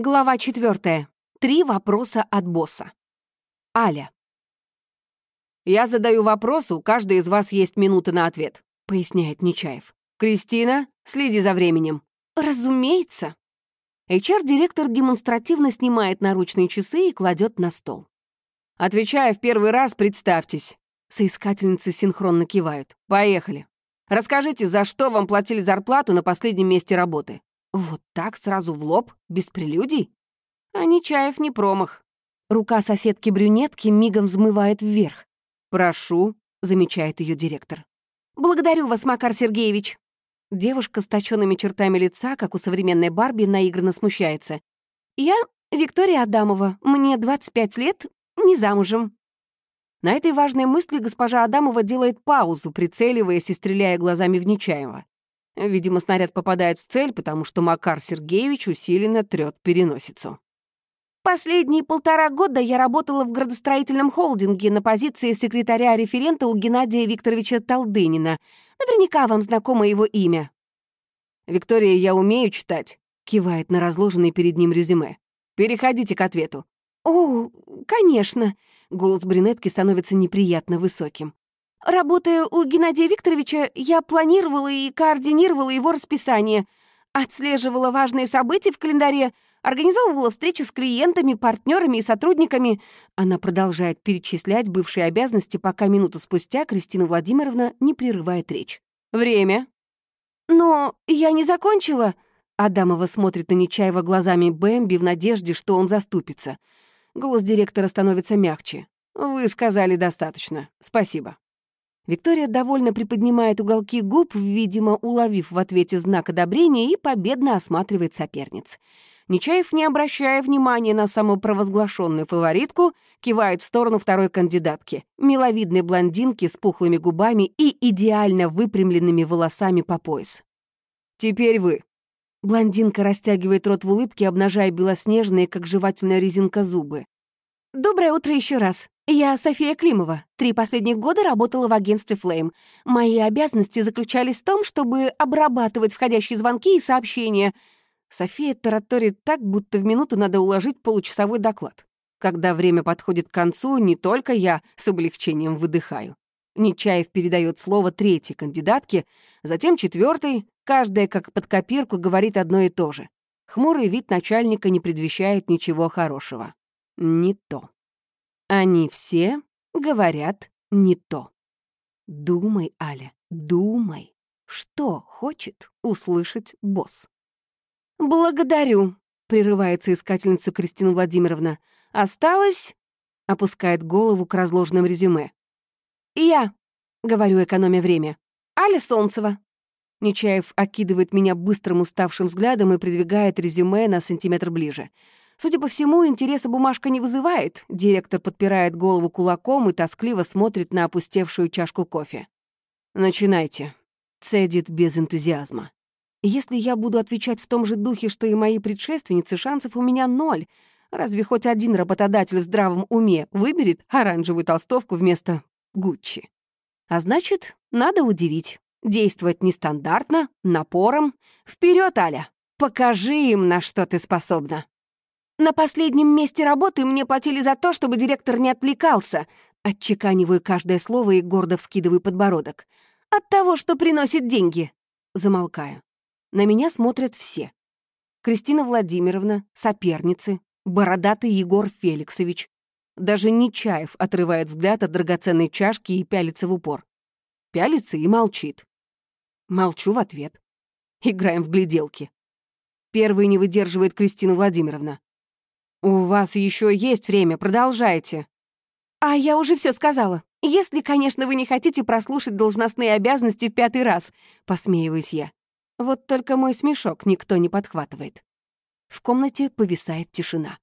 Глава четвертая. Три вопроса от босса. Аля. «Я задаю вопрос, у каждой из вас есть минута на ответ», — поясняет Нечаев. «Кристина, следи за временем». Разумеется. HR-директор демонстративно снимает наручные часы и кладет на стол. Отвечая в первый раз, представьтесь. Соискательницы синхронно кивают. Поехали. Расскажите, за что вам платили зарплату на последнем месте работы? Вот так, сразу в лоб, без прелюдий? А Нечаев не промах. Рука соседки-брюнетки мигом взмывает вверх. «Прошу», — замечает ее директор. «Благодарю вас, Макар Сергеевич». Девушка с точенными чертами лица, как у современной Барби, наигранно смущается. «Я Виктория Адамова, мне 25 лет, не замужем». На этой важной мысли госпожа Адамова делает паузу, прицеливаясь и стреляя глазами в Нечаева. Видимо, снаряд попадает в цель, потому что Макар Сергеевич усиленно трёт переносицу. Последние полтора года я работала в градостроительном холдинге на позиции секретаря-референта у Геннадия Викторовича Талдынина. Наверняка вам знакомо его имя. «Виктория, я умею читать», — кивает на разложенный перед ним резюме. «Переходите к ответу». «О, конечно», — голос брюнетки становится неприятно высоким. Работая у Геннадия Викторовича, я планировала и координировала его расписание, отслеживала важные события в календаре, организовывала встречи с клиентами, партнерами и сотрудниками. Она продолжает перечислять бывшие обязанности, пока минуту спустя Кристина Владимировна не прерывает речь. «Время». «Но я не закончила». Адамова смотрит на Нечаева глазами Бэмби в надежде, что он заступится. Голос директора становится мягче. «Вы сказали достаточно. Спасибо». Виктория довольно приподнимает уголки губ, видимо, уловив в ответе знак одобрения и победно осматривает соперниц. Нечаев, не обращая внимания на самопровозглашенную фаворитку, кивает в сторону второй кандидатки, миловидной блондинки с пухлыми губами и идеально выпрямленными волосами по пояс. «Теперь вы». Блондинка растягивает рот в улыбке, обнажая белоснежные, как жевательная резинка, зубы. «Доброе утро еще раз. Я София Климова. Три последних года работала в агентстве Flame. Мои обязанности заключались в том, чтобы обрабатывать входящие звонки и сообщения. София тараторит так, будто в минуту надо уложить получасовой доклад. Когда время подходит к концу, не только я с облегчением выдыхаю. Нечаев передает слово третьей кандидатке, затем четвертой, каждая как под копирку говорит одно и то же. Хмурый вид начальника не предвещает ничего хорошего не то. Они все говорят не то. Думай, Аля, думай, что хочет услышать босс. «Благодарю», — прерывается искательница Кристина Владимировна. «Осталось...» — опускает голову к разложенным резюме. «Я», — говорю, экономя время. «Аля Солнцева». Нечаев окидывает меня быстрым уставшим взглядом и придвигает резюме на сантиметр ближе. Судя по всему, интереса бумажка не вызывает. Директор подпирает голову кулаком и тоскливо смотрит на опустевшую чашку кофе. «Начинайте», — цедит без энтузиазма. «Если я буду отвечать в том же духе, что и мои предшественницы, шансов у меня ноль. Разве хоть один работодатель в здравом уме выберет оранжевую толстовку вместо Гуччи? А значит, надо удивить. Действовать нестандартно, напором. Вперед, Аля! Покажи им, на что ты способна!» На последнем месте работы мне платили за то, чтобы директор не отвлекался. Отчеканиваю каждое слово и гордо вскидываю подбородок. От того, что приносит деньги. Замолкаю. На меня смотрят все. Кристина Владимировна, соперницы, бородатый Егор Феликсович. Даже Нечаев отрывает взгляд от драгоценной чашки и пялится в упор. Пялится и молчит. Молчу в ответ. Играем в гляделки. Первый не выдерживает Кристина Владимировна. «У вас еще есть время, продолжайте». «А я уже все сказала. Если, конечно, вы не хотите прослушать должностные обязанности в пятый раз», — посмеиваюсь я. Вот только мой смешок никто не подхватывает. В комнате повисает тишина.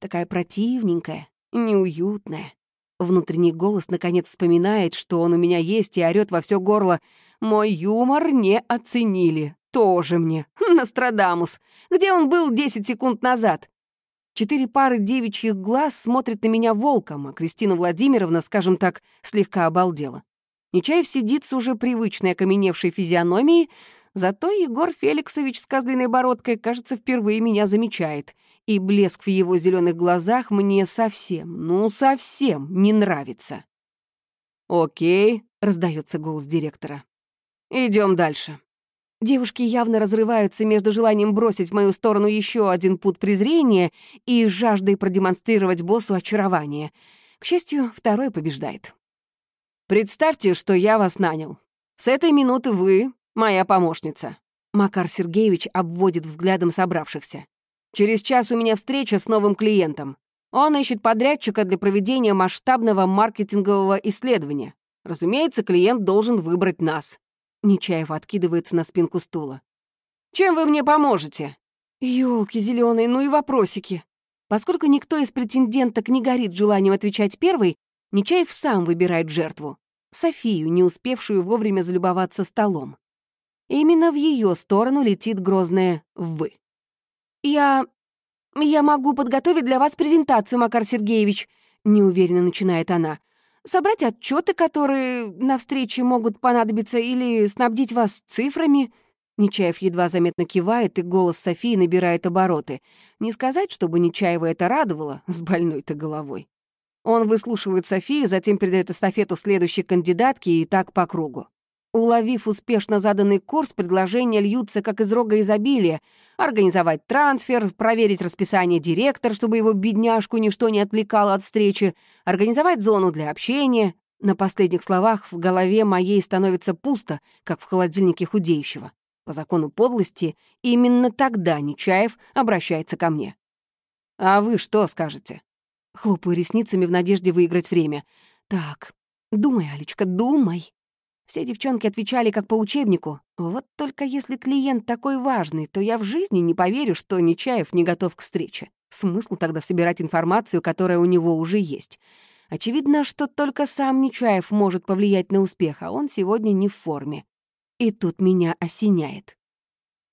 Такая противненькая, неуютная. Внутренний голос наконец вспоминает, что он у меня есть, и орёт во все горло. «Мой юмор не оценили. Тоже мне. Нострадамус. Где он был 10 секунд назад?» Четыре пары девичьих глаз смотрят на меня волком, а Кристина Владимировна, скажем так, слегка обалдела. Нечаев сидит с уже привычной окаменевшей физиономией, зато Егор Феликсович с козлиной бородкой, кажется, впервые меня замечает и блеск в его зеленых глазах мне совсем, ну совсем не нравится. «Окей», — раздается голос директора. Идем дальше». Девушки явно разрываются между желанием бросить в мою сторону еще один путь презрения и жаждой продемонстрировать боссу очарование. К счастью, второй побеждает. «Представьте, что я вас нанял. С этой минуты вы моя помощница». Макар Сергеевич обводит взглядом собравшихся. «Через час у меня встреча с новым клиентом. Он ищет подрядчика для проведения масштабного маркетингового исследования. Разумеется, клиент должен выбрать нас. Нечаев откидывается на спинку стула. «Чем вы мне поможете?» Ёлки зеленые, ну и вопросики. Поскольку никто из претенденток не горит желанием отвечать первой, Нечаев сам выбирает жертву. Софию, не успевшую вовремя залюбоваться столом. Именно в ее сторону летит грозное «вы». «Я... я могу подготовить для вас презентацию, Макар Сергеевич», — неуверенно начинает она собрать отчеты, которые на встрече могут понадобиться, или снабдить вас цифрами». Нечаев едва заметно кивает, и голос Софии набирает обороты. Не сказать, чтобы Нечаева это радовало, с больной-то головой. Он выслушивает Софию, затем передает эстафету следующей кандидатке и так по кругу. Уловив успешно заданный курс, предложения льются как из рога изобилия. Организовать трансфер, проверить расписание директора, чтобы его бедняжку ничто не отвлекало от встречи, организовать зону для общения. На последних словах в голове моей становится пусто, как в холодильнике худеющего. По закону подлости, именно тогда Нечаев обращается ко мне. «А вы что скажете?» Хлопаю ресницами в надежде выиграть время. «Так, думай, Алечка, думай». Все девчонки отвечали как по учебнику. Вот только если клиент такой важный, то я в жизни не поверю, что Нечаев не готов к встрече. Смысл тогда собирать информацию, которая у него уже есть. Очевидно, что только сам Нечаев может повлиять на успех, а он сегодня не в форме. И тут меня осеняет.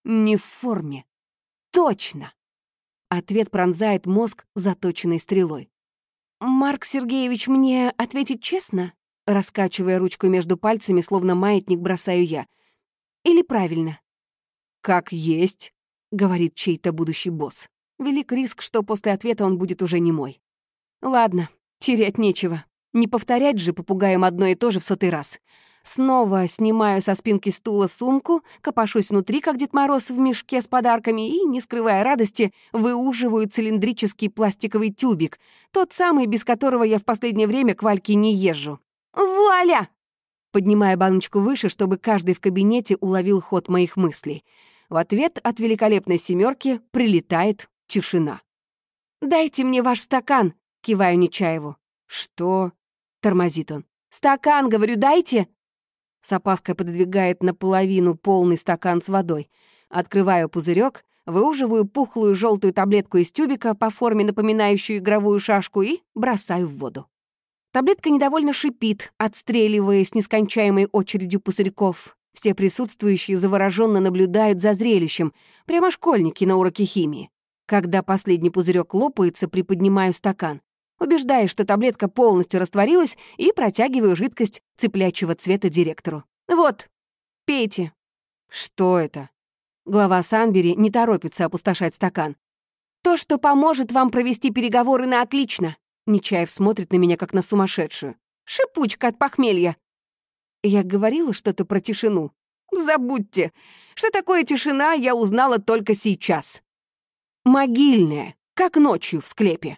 Не в форме. Точно! Ответ пронзает мозг заточенной стрелой. «Марк Сергеевич, мне ответить честно?» Раскачивая ручку между пальцами, словно маятник, бросаю я. Или правильно? «Как есть», — говорит чей-то будущий босс. Велик риск, что после ответа он будет уже не мой. Ладно, терять нечего. Не повторять же попугаем одно и то же в сотый раз. Снова снимаю со спинки стула сумку, копошусь внутри, как Дед Мороз в мешке с подарками, и, не скрывая радости, выуживаю цилиндрический пластиковый тюбик, тот самый, без которого я в последнее время к Вальке не езжу. «Вуаля!» Поднимая баночку выше, чтобы каждый в кабинете уловил ход моих мыслей. В ответ от великолепной семерки прилетает тишина. «Дайте мне ваш стакан!» — киваю Нечаеву. «Что?» — тормозит он. «Стакан, говорю, дайте!» С опаской пододвигает наполовину полный стакан с водой. Открываю пузырек, выуживаю пухлую желтую таблетку из тюбика по форме напоминающую игровую шашку и бросаю в воду. Таблетка недовольно шипит, отстреливаясь нескончаемой очередью пузырьков. Все присутствующие завороженно наблюдают за зрелищем, прямо школьники на уроке химии. Когда последний пузырек лопается, приподнимаю стакан. Убеждаюсь, что таблетка полностью растворилась, и протягиваю жидкость цеплячего цвета директору. «Вот, пейте». «Что это?» Глава Санбери не торопится опустошать стакан. «То, что поможет вам провести переговоры на отлично», Нечаев смотрит на меня, как на сумасшедшую. «Шипучка от похмелья!» Я говорила что-то про тишину. Забудьте. Что такое тишина, я узнала только сейчас. Могильная, как ночью в склепе.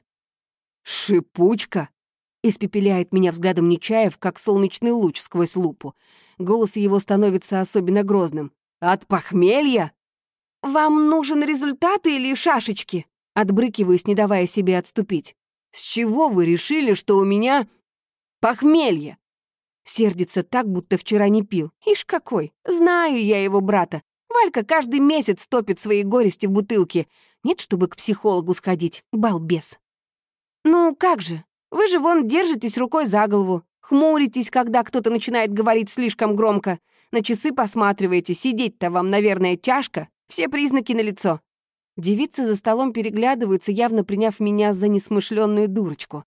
«Шипучка?» — испепеляет меня взглядом Нечаев, как солнечный луч сквозь лупу. Голос его становится особенно грозным. «От похмелья?» «Вам нужен результат или шашечки?» Отбрыкиваюсь, не давая себе отступить. С чего вы решили, что у меня похмелье?» Сердится так, будто вчера не пил. Ишь какой! Знаю я его брата. Валька каждый месяц топит свои горести в бутылке. Нет, чтобы к психологу сходить. Балбес. Ну, как же? Вы же вон держитесь рукой за голову. Хмуритесь, когда кто-то начинает говорить слишком громко. На часы посматриваете. Сидеть-то вам, наверное, тяжко. Все признаки налицо. Девицы за столом переглядываются, явно приняв меня за несмышленную дурочку.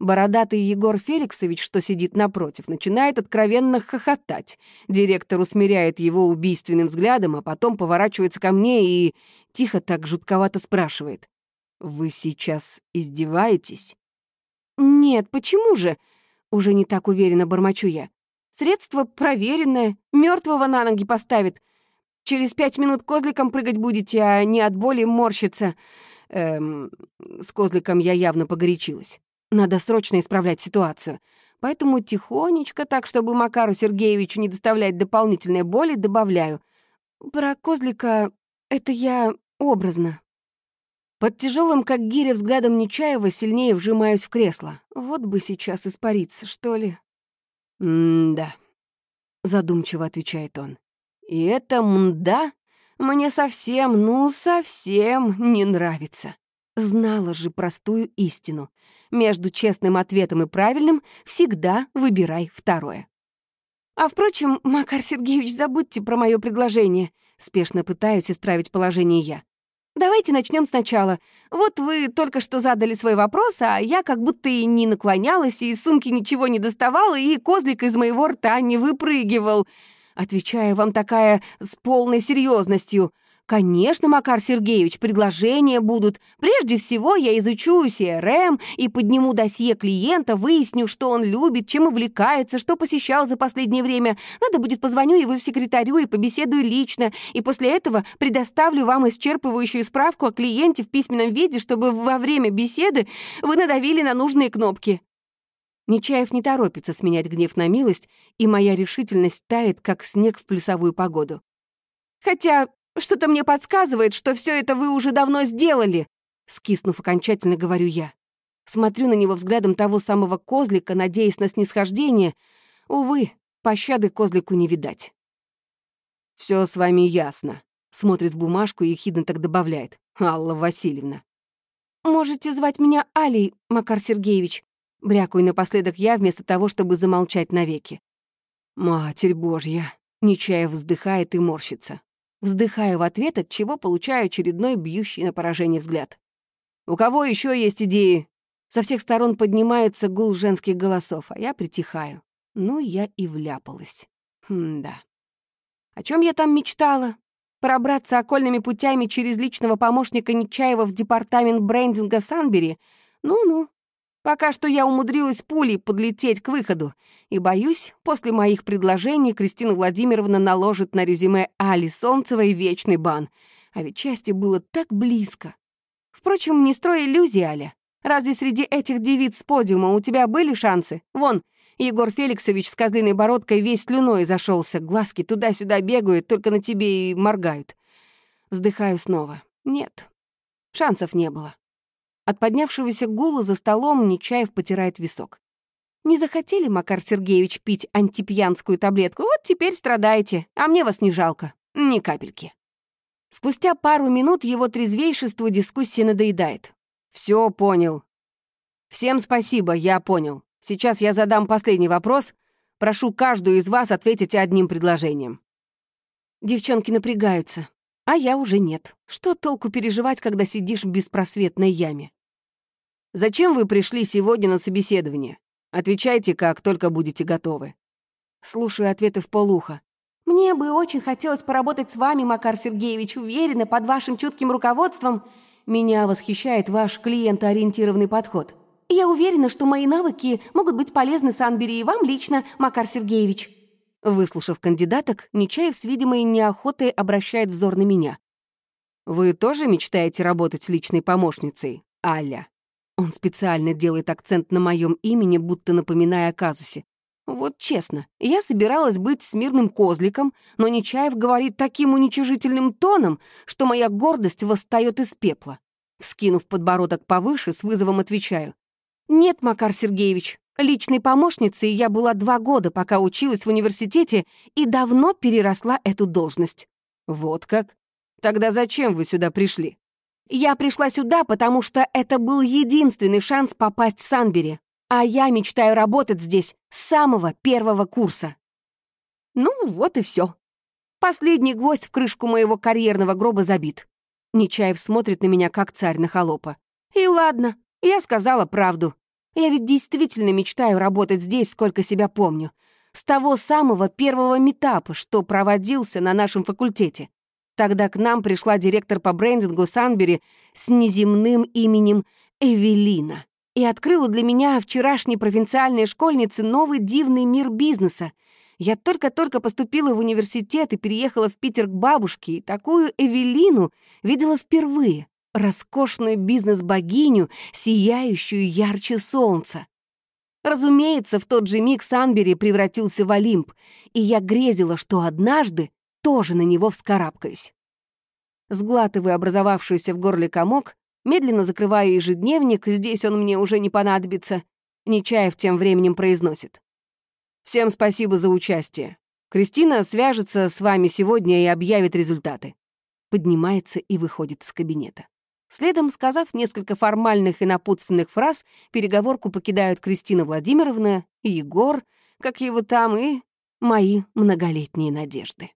Бородатый Егор Феликсович, что сидит напротив, начинает откровенно хохотать. Директор усмиряет его убийственным взглядом, а потом поворачивается ко мне и тихо так жутковато спрашивает. Вы сейчас издеваетесь? Нет, почему же? Уже не так уверенно бормочу я. Средство проверенное, мертвого на ноги поставит. Через пять минут козликом прыгать будете, а не от боли морщиться. Эм, с козликом я явно погорячилась. Надо срочно исправлять ситуацию. Поэтому тихонечко, так, чтобы Макару Сергеевичу не доставлять дополнительной боли, добавляю. Про козлика это я образно. Под тяжелым, как гиря, взглядом Нечаева сильнее вжимаюсь в кресло. Вот бы сейчас испариться, что ли. «М-да», — задумчиво отвечает он. «И это «мда» мне совсем, ну, совсем не нравится. Знала же простую истину. Между честным ответом и правильным всегда выбирай второе. А впрочем, Макар Сергеевич, забудьте про мое предложение. Спешно пытаюсь исправить положение я. Давайте начнем сначала. Вот вы только что задали свой вопрос, а я как будто и не наклонялась, и из сумки ничего не доставала, и козлик из моего рта не выпрыгивал. Отвечаю вам такая с полной серьезностью. Конечно, Макар Сергеевич, предложения будут. Прежде всего я изучу CRM и подниму досье клиента, выясню, что он любит, чем увлекается, что посещал за последнее время. Надо будет позвоню его секретарю и побеседую лично, и после этого предоставлю вам исчерпывающую справку о клиенте в письменном виде, чтобы во время беседы вы надавили на нужные кнопки. Нечаев не торопится сменять гнев на милость, и моя решительность тает, как снег в плюсовую погоду. Хотя что-то мне подсказывает, что все это вы уже давно сделали, скиснув окончательно, говорю я. Смотрю на него взглядом того самого козлика, надеясь на снисхождение. Увы, пощады козлику не видать. Все с вами ясно», — смотрит в бумажку и ехидно так добавляет. «Алла Васильевна». «Можете звать меня Алей, Макар Сергеевич», — брякаю напоследок я, вместо того, чтобы замолчать навеки. «Матерь Божья!» — Нечаев вздыхает и морщится. Вздыхаю в ответ, от чего получаю очередной бьющий на поражение взгляд. «У кого еще есть идеи?» Со всех сторон поднимается гул женских голосов, а я притихаю. Ну, я и вляпалась. Хм, да. О чем я там мечтала? Пробраться окольными путями через личного помощника Нечаева в департамент брендинга Санбери? Ну-ну, Пока что я умудрилась пулей подлететь к выходу, и, боюсь, после моих предложений Кристина Владимировна наложит на резюме Али Солнцевой вечный бан. А ведь счастье было так близко. Впрочем, не строй иллюзий, Аля. Разве среди этих девиц с подиума у тебя были шансы? Вон, Егор Феликсович с козлиной бородкой весь слюной зашелся, глазки туда-сюда бегают, только на тебе и моргают. Вздыхаю снова. Нет, шансов не было. От поднявшегося гула за столом Нечаев потирает висок. «Не захотели, Макар Сергеевич, пить антипьянскую таблетку? Вот теперь страдаете, а мне вас не жалко. Ни капельки». Спустя пару минут его трезвейшеству дискуссия надоедает. Все понял. Всем спасибо, я понял. Сейчас я задам последний вопрос. Прошу каждую из вас ответить одним предложением». Девчонки напрягаются, а я уже нет. Что толку переживать, когда сидишь в беспросветной яме? Зачем вы пришли сегодня на собеседование? Отвечайте, как только будете готовы. Слушаю ответы в полуха. Мне бы очень хотелось поработать с вами, Макар Сергеевич, уверенно, под вашим чутким руководством. Меня восхищает ваш клиентоориентированный подход. Я уверена, что мои навыки могут быть полезны Санбери и вам лично, Макар Сергеевич. Выслушав кандидаток, Нечаев с видимой неохотой обращает взор на меня. «Вы тоже мечтаете работать с личной помощницей, Аля?» Он специально делает акцент на моем имени, будто напоминая о казусе. Вот честно, я собиралась быть смирным козликом, но Нечаев говорит таким уничижительным тоном, что моя гордость восстает из пепла. Вскинув подбородок повыше, с вызовом отвечаю. «Нет, Макар Сергеевич, личной помощницей я была два года, пока училась в университете, и давно переросла эту должность». «Вот как? Тогда зачем вы сюда пришли?» Я пришла сюда, потому что это был единственный шанс попасть в Санбери, а я мечтаю работать здесь с самого первого курса. Ну, вот и все. Последний гвоздь в крышку моего карьерного гроба забит. Нечаев смотрит на меня, как царь на холопа. И ладно, я сказала правду. Я ведь действительно мечтаю работать здесь, сколько себя помню. С того самого первого метапа, что проводился на нашем факультете. Тогда к нам пришла директор по брендингу Санбери с неземным именем Эвелина и открыла для меня, вчерашней провинциальной школьницы, новый дивный мир бизнеса. Я только-только поступила в университет и переехала в Питер к бабушке, и такую Эвелину видела впервые. Роскошную бизнес-богиню, сияющую ярче солнца. Разумеется, в тот же миг Санбери превратился в Олимп, и я грезила, что однажды тоже на него вскарабкаюсь. Сглатывая образовавшийся в горле комок, медленно закрываю ежедневник, здесь он мне уже не понадобится, Нечаев тем временем произносит. «Всем спасибо за участие. Кристина свяжется с вами сегодня и объявит результаты». Поднимается и выходит из кабинета. Следом, сказав несколько формальных и напутственных фраз, переговорку покидают Кристина Владимировна, Егор, как его там, и мои многолетние надежды.